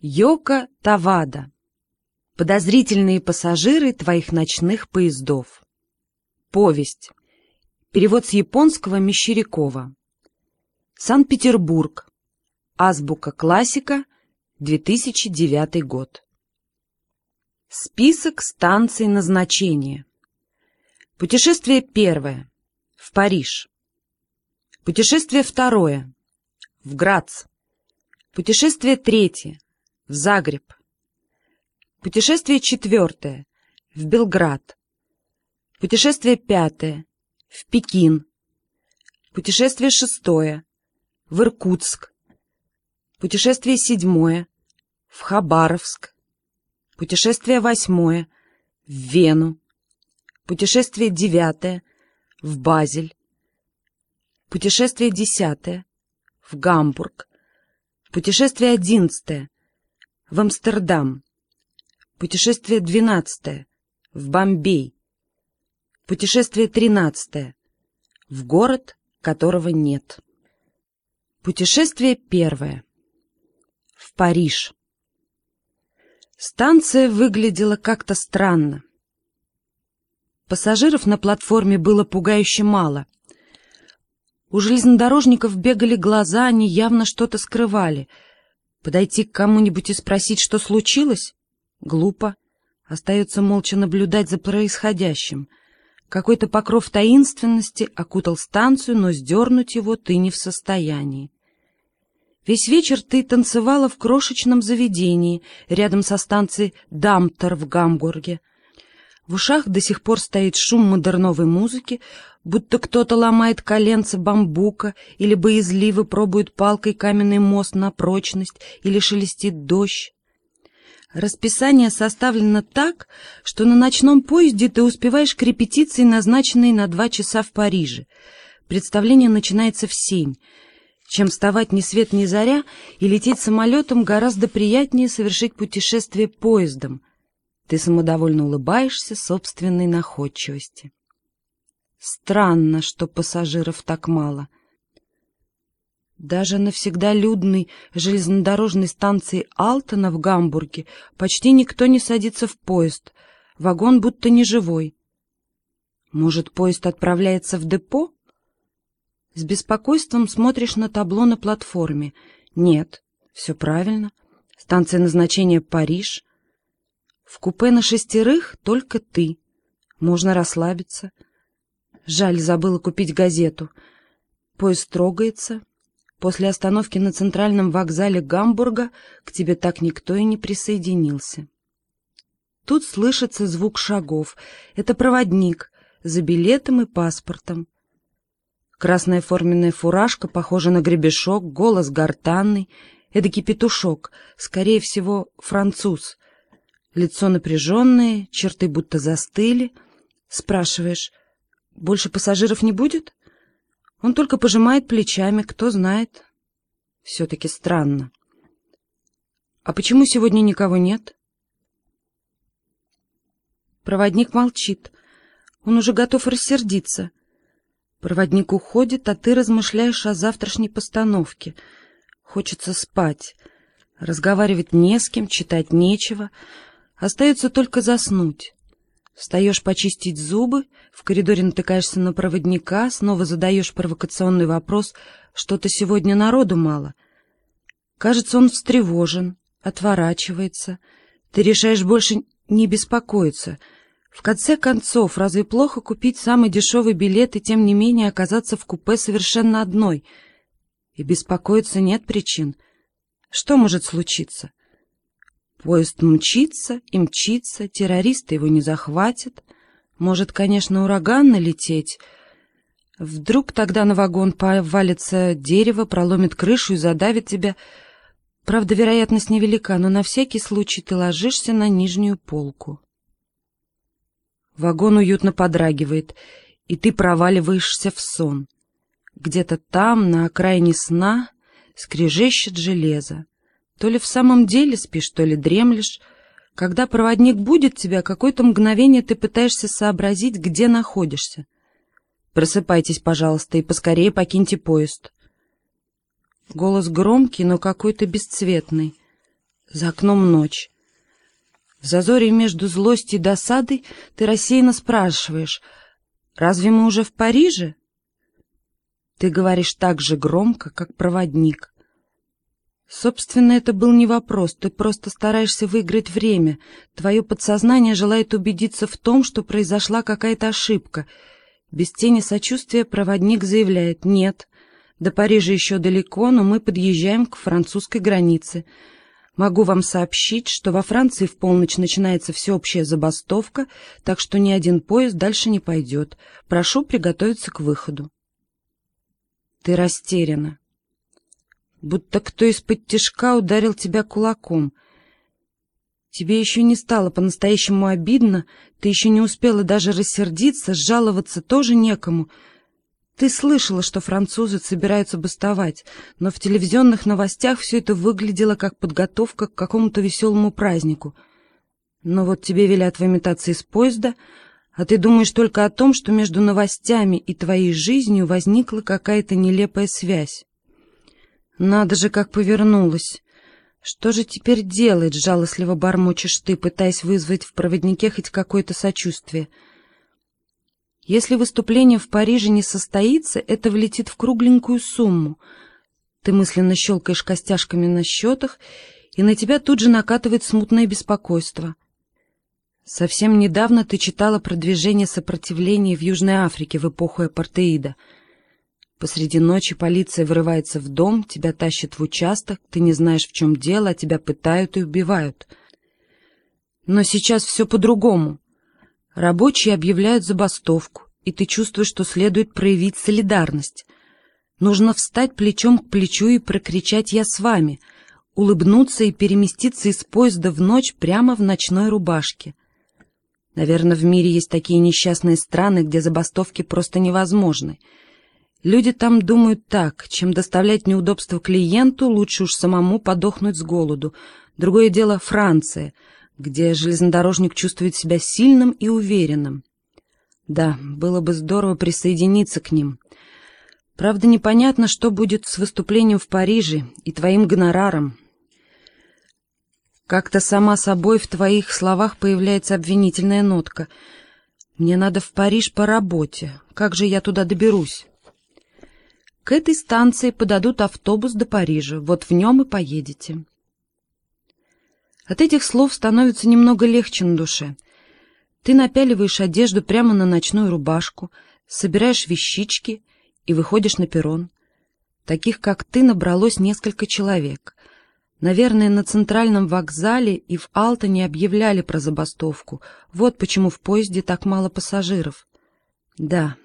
Йока Тавада. Подозрительные пассажиры твоих ночных поездов. Повесть. Перевод с японского Мещерякова. Санкт-Петербург. Азбука классика. 2009 год. Список станций назначения. Путешествие первое. В Париж. Путешествие второе. В Грац. Путешествие третье в Загреб. Путешествие четвертое в Белград. Путешествие пятое в Пекин. Путешествие шестое в Иркутск. Путешествие седьмое в Хабаровск. Путешествие восьмое в Вену. Путешествие девятое в Базель. Путешествие десятое в Гамбург. Путешествие одиннадцатое в Амстердам. Путешествие двенадцатое в Бомбей. Путешествие тринадцатое в город, которого нет. Путешествие первое в Париж. Станция выглядела как-то странно. Пассажиров на платформе было пугающе мало. У железнодорожников бегали глаза, они явно что-то скрывали — Подойти к кому-нибудь и спросить, что случилось? Глупо. Остается молча наблюдать за происходящим. Какой-то покров таинственности окутал станцию, но сдернуть его ты не в состоянии. Весь вечер ты танцевала в крошечном заведении рядом со станцией Дамтер в Гамбурге. В ушах до сих пор стоит шум модерновой музыки, будто кто-то ломает коленца бамбука или боязливо пробует палкой каменный мост на прочность или шелестит дождь. Расписание составлено так, что на ночном поезде ты успеваешь к репетиции, назначенной на два часа в Париже. Представление начинается в семь. Чем вставать ни свет ни заря и лететь самолетом, гораздо приятнее совершить путешествие поездом. Ты самодовольно улыбаешься собственной находчивости. Странно, что пассажиров так мало. Даже навсегда людной железнодорожной станции Алтона в Гамбурге почти никто не садится в поезд. Вагон будто не живой. Может, поезд отправляется в депо? С беспокойством смотришь на табло на платформе. Нет, все правильно. Станция назначения Париж. В купе на шестерых только ты. Можно расслабиться. Жаль, забыла купить газету. Поезд трогается. После остановки на центральном вокзале Гамбурга к тебе так никто и не присоединился. Тут слышится звук шагов. Это проводник за билетом и паспортом. Красная форменная фуражка похожа на гребешок, голос гортанный, эдакий петушок, скорее всего, француз — Лицо напряженное, черты будто застыли. Спрашиваешь, больше пассажиров не будет? Он только пожимает плечами, кто знает. Все-таки странно. А почему сегодня никого нет? Проводник молчит. Он уже готов рассердиться. Проводник уходит, а ты размышляешь о завтрашней постановке. Хочется спать. Разговаривать не с кем, читать нечего — Остается только заснуть. Встаешь почистить зубы, в коридоре натыкаешься на проводника, снова задаешь провокационный вопрос, что-то сегодня народу мало. Кажется, он встревожен, отворачивается. Ты решаешь больше не беспокоиться. В конце концов, разве плохо купить самый дешевый билет и тем не менее оказаться в купе совершенно одной? И беспокоиться нет причин. Что может случиться? Поезд мчится и мчится, террористы его не захватят. Может, конечно, ураган налететь. Вдруг тогда на вагон повалится дерево, проломит крышу и задавит тебя. Правда, вероятность невелика, но на всякий случай ты ложишься на нижнюю полку. Вагон уютно подрагивает, и ты проваливаешься в сон. Где-то там, на окраине сна, скрежещет железо. То ли в самом деле спишь, то ли дремлешь. Когда проводник будет тебя, какое-то мгновение ты пытаешься сообразить, где находишься. Просыпайтесь, пожалуйста, и поскорее покиньте поезд. Голос громкий, но какой-то бесцветный. За окном ночь. В зазоре между злостью и досадой ты рассеянно спрашиваешь, «Разве мы уже в Париже?» Ты говоришь так же громко, как проводник. Собственно, это был не вопрос, ты просто стараешься выиграть время. Твое подсознание желает убедиться в том, что произошла какая-то ошибка. Без тени сочувствия проводник заявляет «Нет, до Парижа еще далеко, но мы подъезжаем к французской границе». Могу вам сообщить, что во Франции в полночь начинается всеобщая забастовка, так что ни один поезд дальше не пойдет. Прошу приготовиться к выходу. Ты растеряна. Будто кто из-под тишка ударил тебя кулаком. Тебе еще не стало по-настоящему обидно, ты еще не успела даже рассердиться, жаловаться тоже некому — ты слышала, что французы собираются бастовать, но в телевизионных новостях все это выглядело как подготовка к какому-то веселому празднику. Но вот тебе велят выметаться из поезда, а ты думаешь только о том, что между новостями и твоей жизнью возникла какая-то нелепая связь. Надо же, как повернулась. Что же теперь делать, жалостливо бормочешь ты, пытаясь вызвать в проводнике хоть какое-то сочувствие — если выступление в Париже не состоится, это влетит в кругленькую сумму. Ты мысленно щелкаешь костяшками на счетах, и на тебя тут же накатывает смутное беспокойство. Совсем недавно ты читала про движение сопротивления в Южной Африке в эпоху апартеида. Посреди ночи полиция вырывается в дом, тебя тащат в участок, ты не знаешь, в чем дело, а тебя пытают и убивают. Но сейчас все по-другому. Рабочие объявляют забастовку, и ты чувствуешь, что следует проявить солидарность. Нужно встать плечом к плечу и прокричать «Я с вами», улыбнуться и переместиться из поезда в ночь прямо в ночной рубашке. Наверное, в мире есть такие несчастные страны, где забастовки просто невозможны. Люди там думают так, чем доставлять неудобства клиенту, лучше уж самому подохнуть с голоду. Другое дело Франция — где железнодорожник чувствует себя сильным и уверенным. Да, было бы здорово присоединиться к ним. Правда, непонятно, что будет с выступлением в Париже и твоим гонораром. Как-то сама собой в твоих словах появляется обвинительная нотка. Мне надо в Париж по работе. Как же я туда доберусь? К этой станции подадут автобус до Парижа. Вот в нем и поедете. От этих слов становится немного легче на душе. Ты напяливаешь одежду прямо на ночную рубашку, собираешь вещички и выходишь на перрон. Таких, как ты, набралось несколько человек. Наверное, на центральном вокзале и в Алтоне объявляли про забастовку. Вот почему в поезде так мало пассажиров. Да,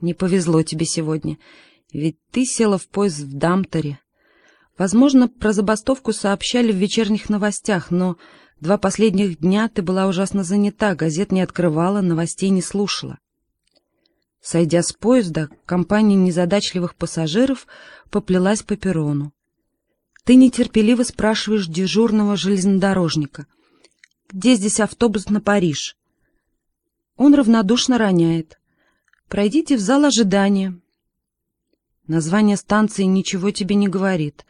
не повезло тебе сегодня, ведь ты села в поезд в Дамторе, Возможно, про забастовку сообщали в вечерних новостях, но два последних дня ты была ужасно занята, газет не открывала, новостей не слушала. Сойдя с поезда, компания незадачливых пассажиров поплелась по перрону. Ты нетерпеливо спрашиваешь дежурного железнодорожника, где здесь автобус на Париж? Он равнодушно роняет. Пройдите в зал ожидания. Название станции ничего тебе не говорит.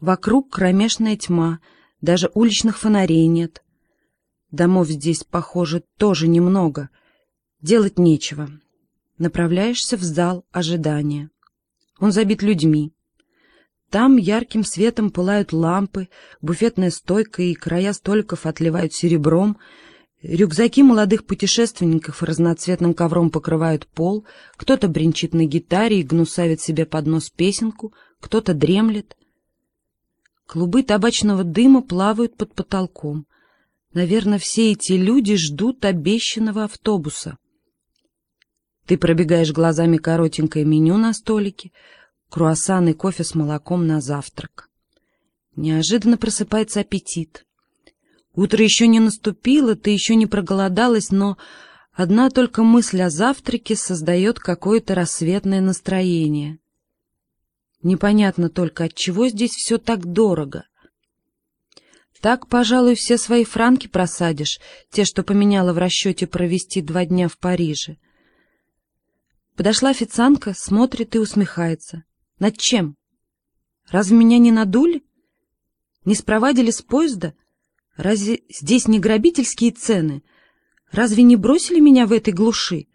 Вокруг кромешная тьма, даже уличных фонарей нет. Домов здесь, похоже, тоже немного. Делать нечего. Направляешься в зал ожидания. Он забит людьми. Там ярким светом пылают лампы, буфетная стойка и края столиков отливают серебром, рюкзаки молодых путешественников разноцветным ковром покрывают пол, кто-то бренчит на гитаре и гнусавит себе под нос песенку, кто-то дремлет — Клубы табачного дыма плавают под потолком. Наверное, все эти люди ждут обещанного автобуса. Ты пробегаешь глазами коротенькое меню на столике, круассан и кофе с молоком на завтрак. Неожиданно просыпается аппетит. Утро еще не наступило, ты еще не проголодалась, но одна только мысль о завтраке создает какое-то рассветное настроение. Непонятно только, от чего здесь все так дорого. Так, пожалуй, все свои франки просадишь, те, что поменяла в расчете провести два дня в Париже. Подошла официантка, смотрит и усмехается. Над чем? Разве меня не надули? Не спровадили с поезда? Разве здесь не грабительские цены? Разве не бросили меня в этой глуши?